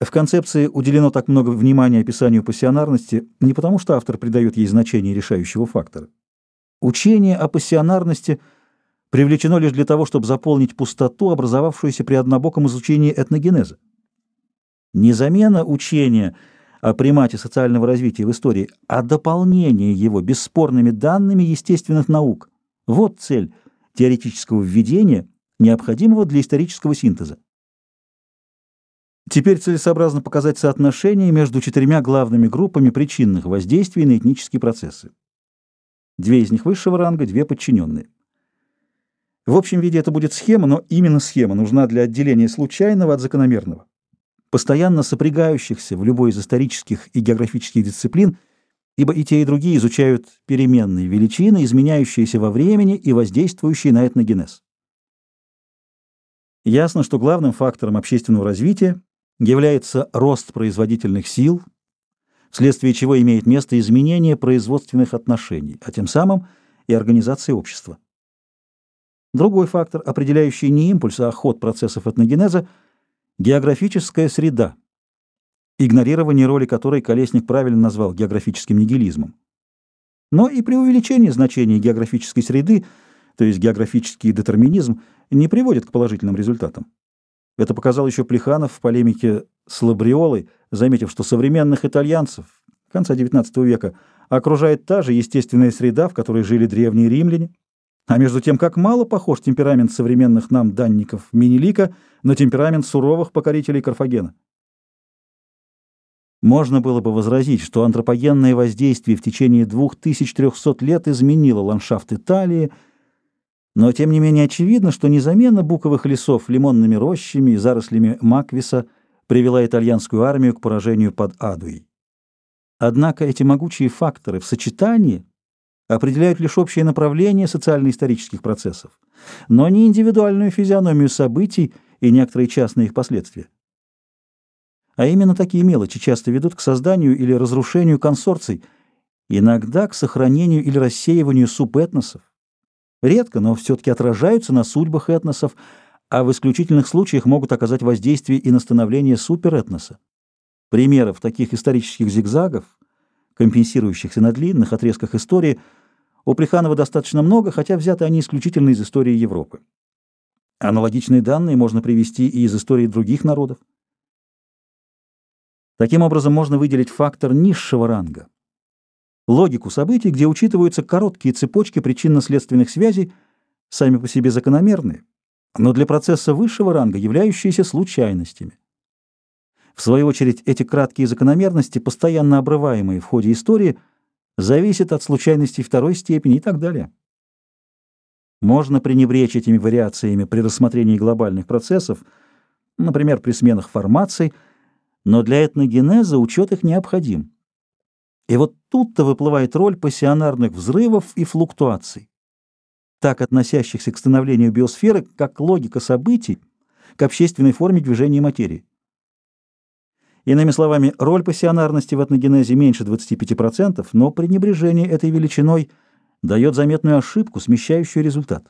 В концепции уделено так много внимания описанию пассионарности не потому, что автор придает ей значение решающего фактора. Учение о пассионарности привлечено лишь для того, чтобы заполнить пустоту, образовавшуюся при однобоком изучении этногенеза. Не замена учения о примате социального развития в истории, а дополнение его бесспорными данными естественных наук. Вот цель теоретического введения, необходимого для исторического синтеза. Теперь целесообразно показать соотношение между четырьмя главными группами причинных воздействий на этнические процессы. Две из них высшего ранга, две подчиненные. В общем виде это будет схема, но именно схема нужна для отделения случайного от закономерного, постоянно сопрягающихся в любой из исторических и географических дисциплин, ибо и те, и другие изучают переменные величины, изменяющиеся во времени и воздействующие на этногенез. Ясно, что главным фактором общественного развития является рост производительных сил, вследствие чего имеет место изменение производственных отношений, а тем самым и организации общества. Другой фактор, определяющий не импульс, а ход процессов этногенеза – географическая среда, игнорирование роли которой Колесник правильно назвал географическим нигилизмом. Но и при увеличении значения географической среды, то есть географический детерминизм, не приводит к положительным результатам. Это показал еще Плеханов в полемике с Лабриолой, заметив, что современных итальянцев конца XIX века окружает та же естественная среда, в которой жили древние римляне, а между тем, как мало похож темперамент современных нам данников Минилика на темперамент суровых покорителей Карфагена. Можно было бы возразить, что антропогенное воздействие в течение 2300 лет изменило ландшафт Италии, но тем не менее очевидно, что незамена буковых лесов лимонными рощами и зарослями маквиса привела итальянскую армию к поражению под Адуей. Однако эти могучие факторы в сочетании определяют лишь общее направление социально-исторических процессов, но не индивидуальную физиономию событий и некоторые частные их последствия. А именно такие мелочи часто ведут к созданию или разрушению консорций, иногда к сохранению или рассеиванию субэтносов, редко, но все-таки отражаются на судьбах этносов, а в исключительных случаях могут оказать воздействие и на становление суперэтноса. Примеров таких исторических зигзагов, компенсирующихся на длинных отрезках истории, у Плеханова достаточно много, хотя взяты они исключительно из истории Европы. Аналогичные данные можно привести и из истории других народов. Таким образом, можно выделить фактор низшего ранга, логику событий, где учитываются короткие цепочки причинно-следственных связей, сами по себе закономерные, но для процесса высшего ранга являющиеся случайностями. В свою очередь, эти краткие закономерности, постоянно обрываемые в ходе истории, зависят от случайностей второй степени и так далее. Можно пренебречь этими вариациями при рассмотрении глобальных процессов, например, при сменах формаций, но для этногенеза учет их необходим. И вот тут-то выплывает роль пассионарных взрывов и флуктуаций, так относящихся к становлению биосферы, как логика событий, к общественной форме движения материи. Иными словами, роль пассионарности в этногенезе меньше 25%, но пренебрежение этой величиной дает заметную ошибку, смещающую результат.